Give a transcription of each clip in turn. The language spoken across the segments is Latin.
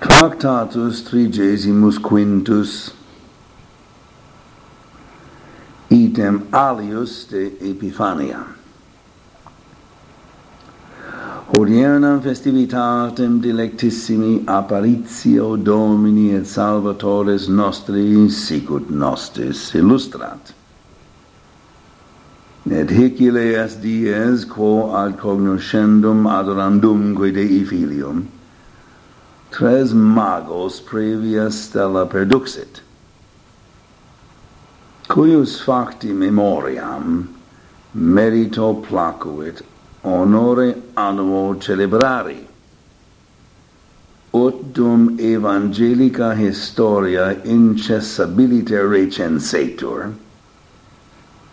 Tractatus trigesimus quintus item alius de Epifania Hodiernam festivitatem delectissimi apparitio Domini et Salvatores nostri sicut nostis illustrat. Et hic ille est dies quo ad cognoscendum adorandumque Dei Filium tres magos previa stella perduxit, cuius facti memoriam merito placuit honore annuo celebrari, ut dum evangelica historia incessabiliter recensetur,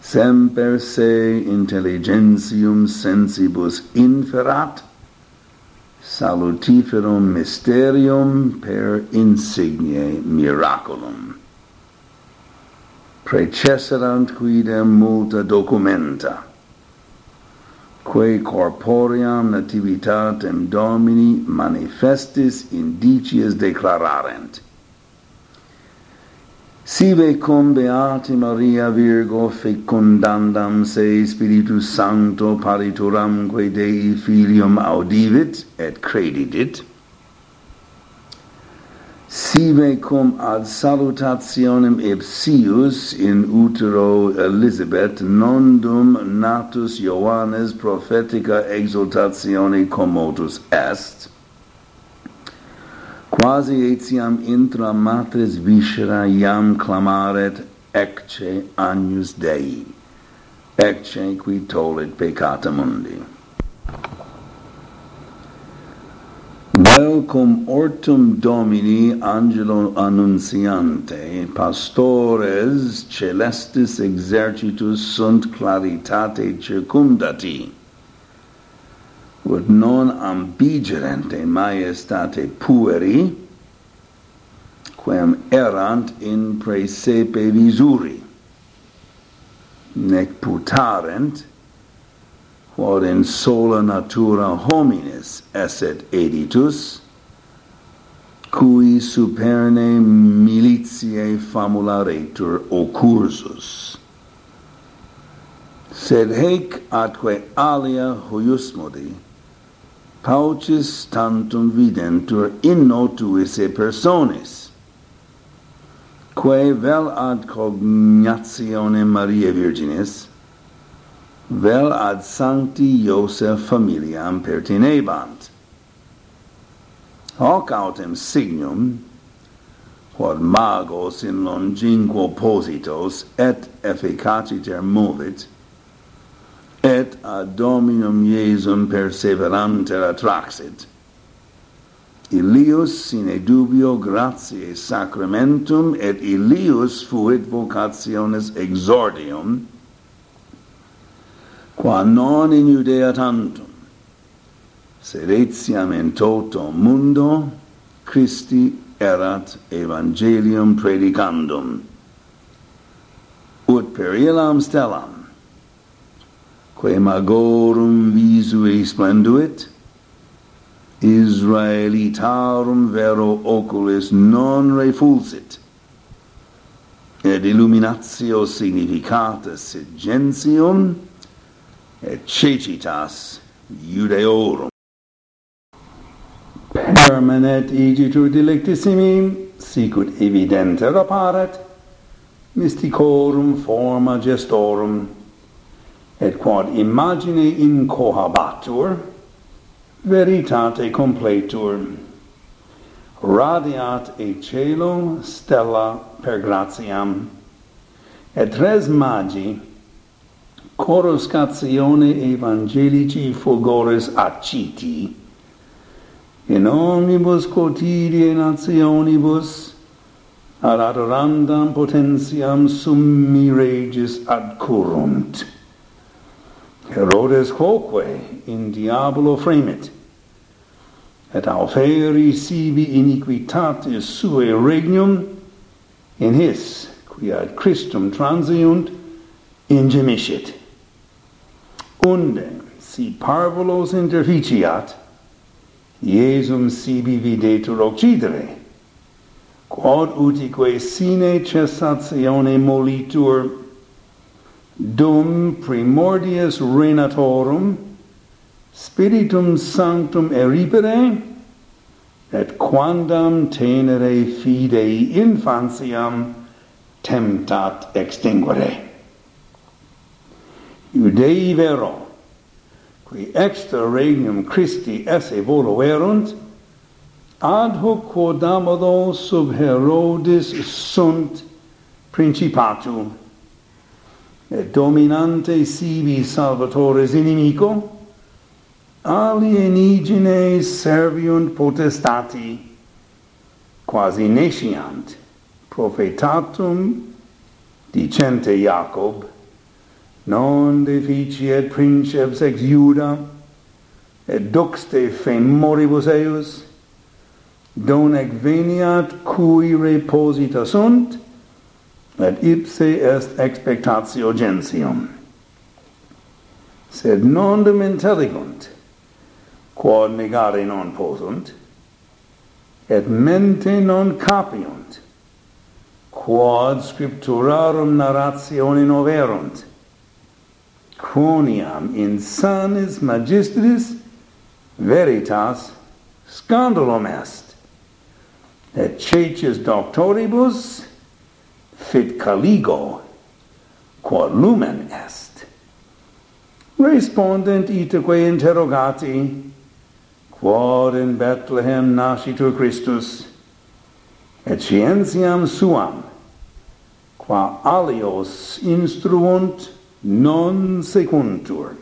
semper se intelligentium sensibus inferat, salutiferum mysterium per insigne miraculum. Precesserant quidem multa documenta, quae corpoream nativitatem Domini manifestis indicias declararent, Sive cum beati Maria Virgo fecundandam se Spiritus Sancto parituramque Dei Filium audivit et credidit, sive cum ad salutationem ipsius in utero Elizabeth nondum natus Ioannes prophetica exultatione commotus est, quasi etiam intra matres viscera iam clamaret ecce agnus Dei, ecce qui tollit peccata mundi. Vel cum ortum Domini angelo annunciante, pastores celestis exercitus sunt claritate circumdati, ut non ambigerente maiestate pueri, quem erant in praesepe visuri, nec putarent, quod in sola natura homines esset editus, cui superne militiae famularetur occursus. Sed hec atque alia huius modi, paucis tantum videntur in notu personis, quae vel ad cognatione Mariae Virginis vel ad sancti Iosef familiam pertinebant. Hoc autem signum quod magos in longinquo positos et efficaciter movit et ad Dominum Iesum perseveranter attraxit. Ilius sine dubio gratiae sacramentum et ilius fuit vocationes exordium qua non in Judea tantum sed etiam in toto mundo Christi erat evangelium predicandum ut per illam stellam quae magorum visue splenduit, Israelitarum vero oculis non refulsit, et illuminatio significata et gentium, et cecitas judeorum. Permanet igitur dilectissimi, sicut evidenter apparet, mysticorum forma gestorum, et quod imagine incohabatur, veritate completur. Radiat e celo stella per gratiam, et res magi coruscatione evangelici fulgores acciti, in omnibus quotidianationibus ad adorandam potentiam summi regis adcurunt. Herodes quoque in diabolo fremit, et auferi sibi iniquitatis suae regnum in his, qui ad Christum transiunt, ingemiscit. Unde, si parvulos interficiat, Iesum sibi videtur occidere, quod utique sine cessatione molitur dum primordias renatorum spiritum sanctum eripere et quandam tenere fidei infantiam temptat extinguere. Iudei vero qui extra regnum Christi esse voluerunt ad hoc quodamado sub Herodes sunt principatum dominante sibi salvatores inimico, alienigine serviunt potestati, quasi nesciant profetatum dicente Jacob, non deficiet princeps ex Iuda, et doxte femoribus eius, donec veniat cui reposita sunt, et ipse est expectatio gentium. Sed non dum quod negare non posunt, et mente non capiunt, quod scripturarum narratione noverunt, quoniam in sanis magistris veritas scandalum est, et cecis doctoribus fit caligo, quod lumen est. Respondent itaque interrogati, quod in Bethlehem nascitur Christus, et scientiam suam, qua alios instruunt non secuntur.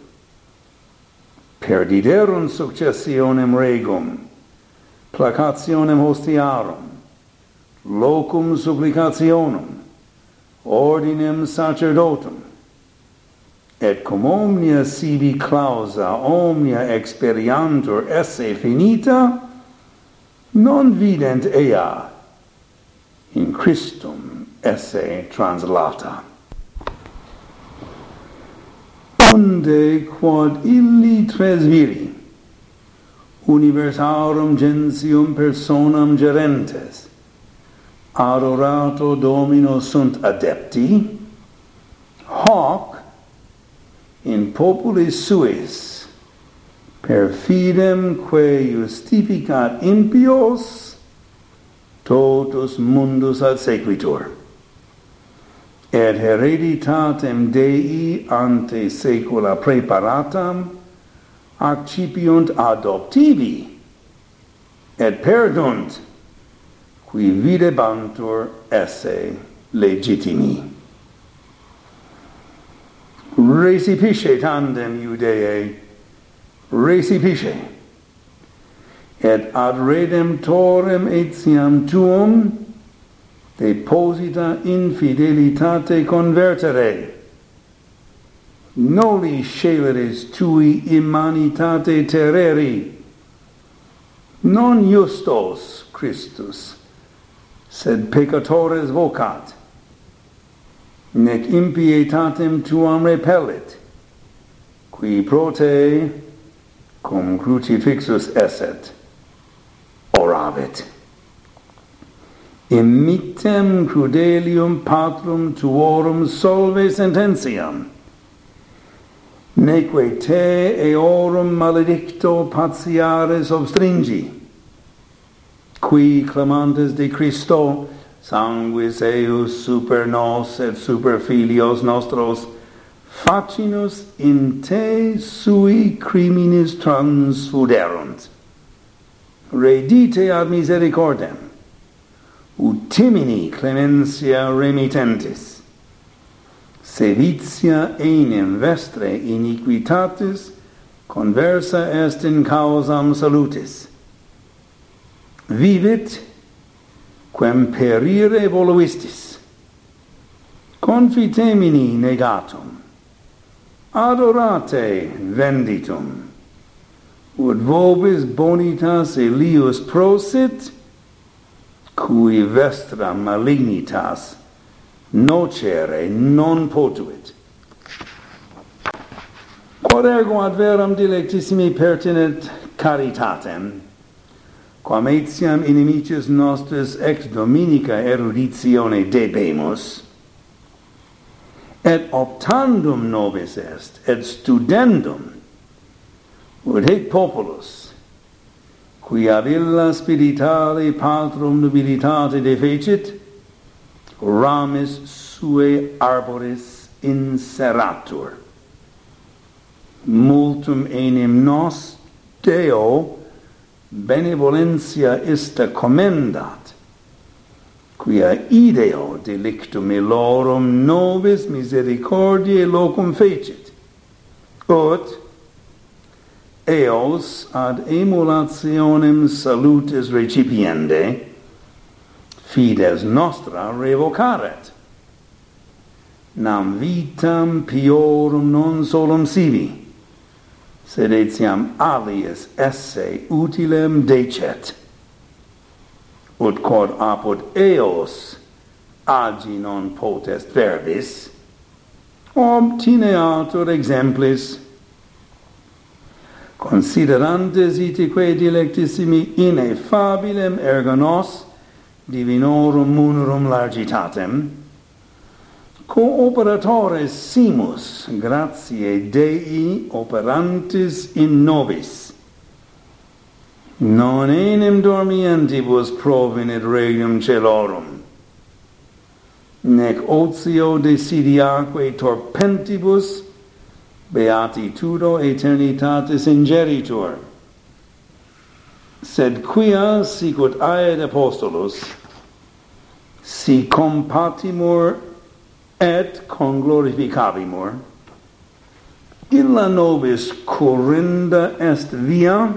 Perdiderunt successionem regum, placationem hostiarum, locum supplicationum, ordinem sacerdotum. Et cum omnia sibi clausa omnia experiantur esse finita non vident ea in Christum esse translata. Onde quod illi tres viri universarum gentium personam gerentes adorato domino sunt adepti hoc in populis suis per fidem quae justificat impios totus mundus ad sequitur. Et hereditatem Dei ante saecula preparatam accipiunt adoptivi et perdunt qui videbantur esse legitimi. Recipisce tandem Iudei, recipisce, et ad redemptorem etiam tuum deposita infidelitate convertere, noli sceleris tui immanitate terreri, non justos Christus sed peccatores vocat. Nec impietatem tuam repellit qui pro te cum crucifixus esset. Oravit immitem crudelium patrum tuorum solve sententiam. Neque te eorum maledicto patiares obstringi qui clamantes de Christo sanguis eius super nos et super filios nostros facinus in te sui criminis transfuderunt redite ad misericordem utimini clementia remittentis. Se vitia enim vestre iniquitatis conversa est in causam salutis vivet quem perire voluistis confitemini negatum adorate venditum. Ut vobis bonitas elius prosit cui vestra malignitas nocere non potuit. Quod ergo ad veram dilectissimi pertinet caritatem quam etiam inimicis nostris ex dominica eruditione debemus, et optandum nobis est, et studendum, ut hic populus, qui ab illa spiritale patrum nobilitate defecit, ramis sue arboris inseratur. Multum enim nos Deo benevolentia est commendat quia ideo delictum illorum nobis misericordiae locum fecit. Ut eos ad emulationem salutis recipiende fides nostra revocaret. Nam vitam piorum non solum sibi sed etiam alias esse utilem decet. Ut quod apud eos agi non potest verbis obtineatur exemplis. Considerantes itique dilectissimi ineffabilem ergo nos divinorum munorum largitatem cooperatores simus gratiae Dei operantis in nobis. Non enim dormientibus provenit regnum celorum. Nec otio desidiaque torpentibus beatitudo aeternitatis ingeritur sed quia sicut aed apostolus, si compatimur et conglorificavimur illa nobis corinda est via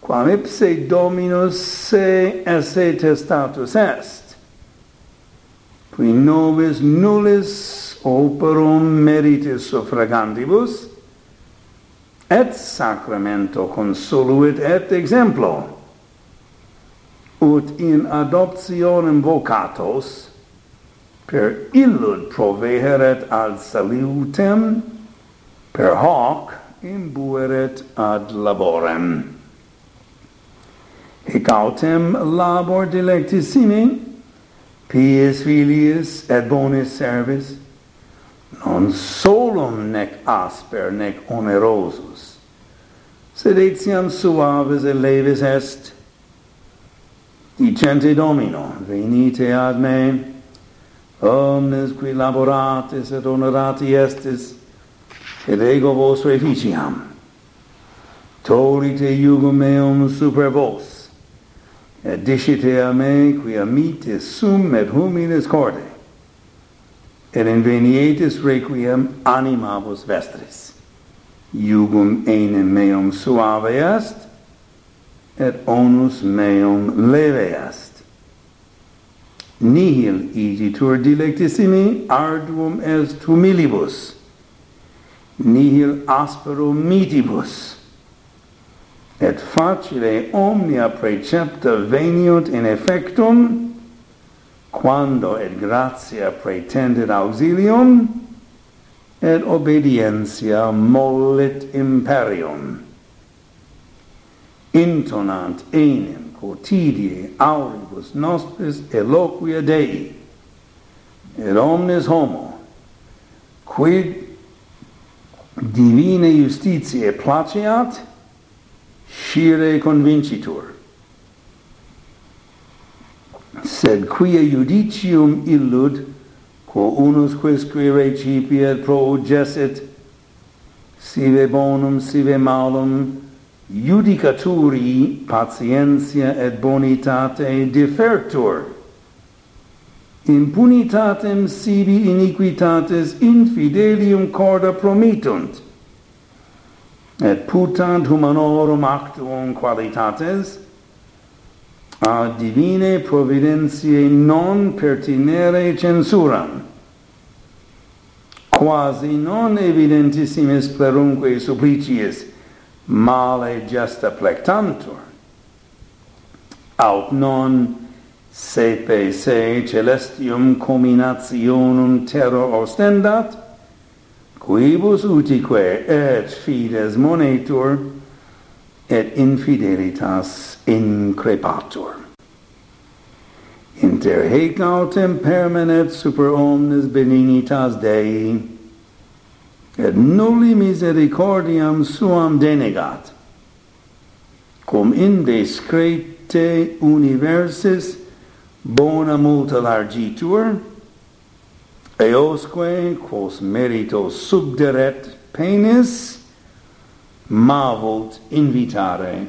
quam ipse dominus se esse testatus est. Qui nobis nullis operum meritis suffragantibus et sacramento consoluit et exemplo. Ut in adoptionem vocatos per illud proveheret ad salutem, per hoc imbueret ad laborem. Hic autem labor dilectissimi, pies filius et bonis servis, non solum nec asper nec onerosus, sed etiam suaves et levis est, dicente Domino, venite ad me, omnes qui laboratis et honorati estis, et ego vos reficiam. Tolite iugum meum super vos, et dicite a me, qui amitis sum et humilis corde, et invenietis requiem anima vos vestris. Iugum enim meum suave est, et onus meum leve est nihil igitur dilectissimi arduum est humilibus nihil aspero mitibus. Et facile omnia precepta veniunt in effectum quando et gratia pretendit auxilium et obedientia mollit imperium. Intonant enim quotidie auribus nostris eloquia Dei, et omnes homo, quid divine justitiae placeat, scire convincitur. Sed quia judicium illud, quo unus quisque recipiet pro ogesset, sive bonum, sive malum, judicaturi patientia et bonitate defertur. Impunitatem sibi iniquitates infidelium corda promittunt et putant humanorum actuum qualitates ad divine providentiae non pertinere censuram. Quasi non evidentissimis plerumque supplicies male gesta plectantur, aut non sepe se celestium combinationum terror ostendat, quibus utique et fides monetur, et infidelitas increpatur. Inter haec autem permanet super omnes benignitas Dei, et nulli misericordiam suam denegat. Cum in descrete universis bona multa largitur eosque quos merito subderet penis mavult invitare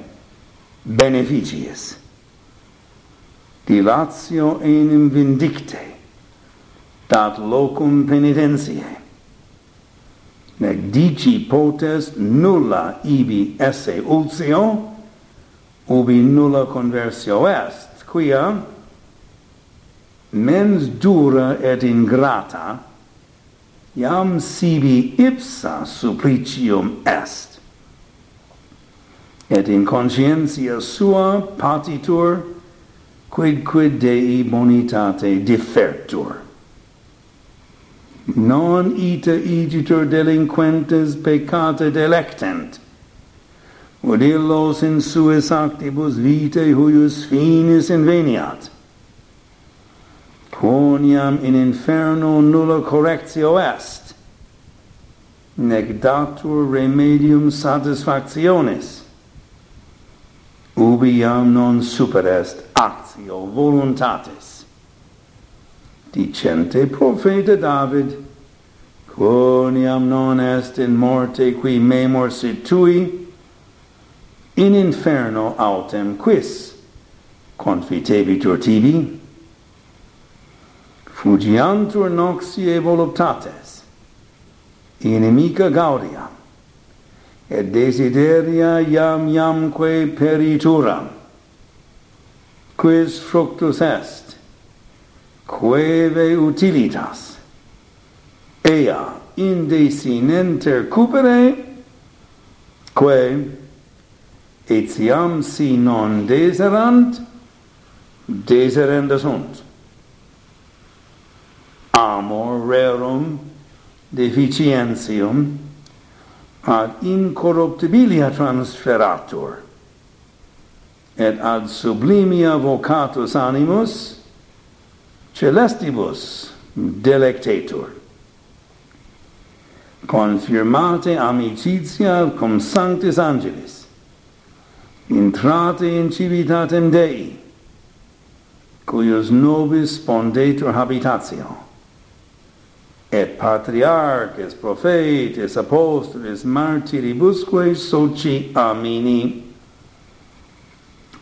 beneficies dilatio enim vindicte dat locum penitentiae dici potes nulla ibi esse ultio ubi nulla conversio est quia mens dura et ingrata iam sibi ipsa supplicium est. Et in conscientia sua patitur quid dei bonitate defertur non ita igitur delinquentes peccata delectent. Ut illos in suis actibus vitae huius finis inveniat quoniam in inferno nulla correctio est? Nec datur remedium satisfactionis. Ubi iam non super est actio voluntatis dicente profeta David, quoniam non est in morte qui memor situi, in inferno autem quis confitebitur tibi, fugiantur noxie voluptates, inimica gaudia, et desideria iam iamque perituram, quis fructus est, queve utilitas. Ea inde sinenter cupere quae etiam si non deserant deserenda sunt. Amor rerum deficientium ad incorruptibilia transferatur et ad sublimia vocatus animus celestibus delectator. Confirmate amicitia cum sanctis angelis. Intrate in civitatem Dei cuius nobis spondetur habitatio. Et patriarches prophetes apostoles martiribusque soci amini.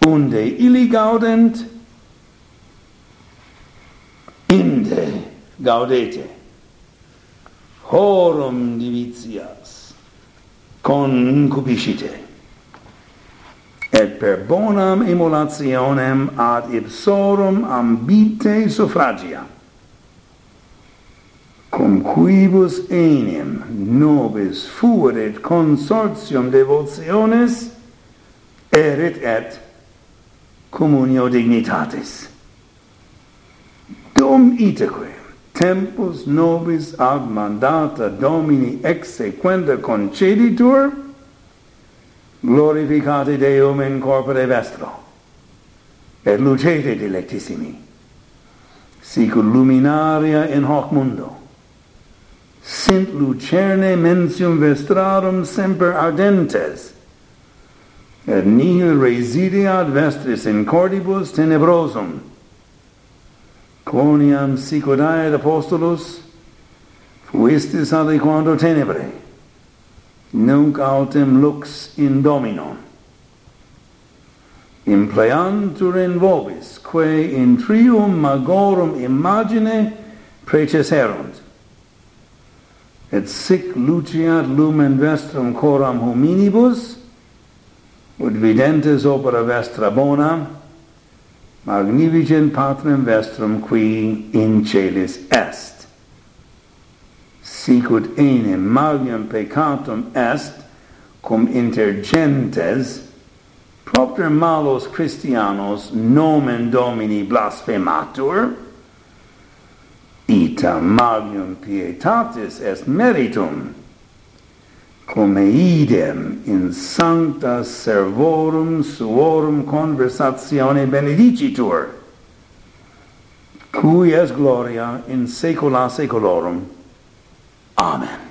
Unde illi gaudent inde gaudete. Horum divitias. Concupiscite et per bonam emulationem ad ipsorum ambite suffragia. Cum quibus enim nobis fuerit consortium devotiones erit et communio dignitatis. Dum iteque. Tempus nobis ad mandata Domini exsequenda conceditur, glorificate Deum in corpore vestro, et lucete dilectissimi, sic luminaria in hoc mundo, sint lucerne mensium vestrarum semper ardentes, et nihil resideat vestris in cordibus tenebrosum, quoniam aed apostolus fuistis aliquando tenebre, nunc autem lux in dominum. Impleantur in vobis, quae in trium magorum imagine preceserunt, et sic luciat lumen vestrum coram hominibus, ut videntes opera vestra bona, magnificent patrem vestrum qui in celis est. Sicut enim magnum peccatum est, cum inter gentes, propter malos Christianos nomen Domini blasphematur, ita magnum pietatis est meritum, come idem in sancta servorum suorum conversatione benedicitur, cui es gloria in saecula saeculorum. Amen.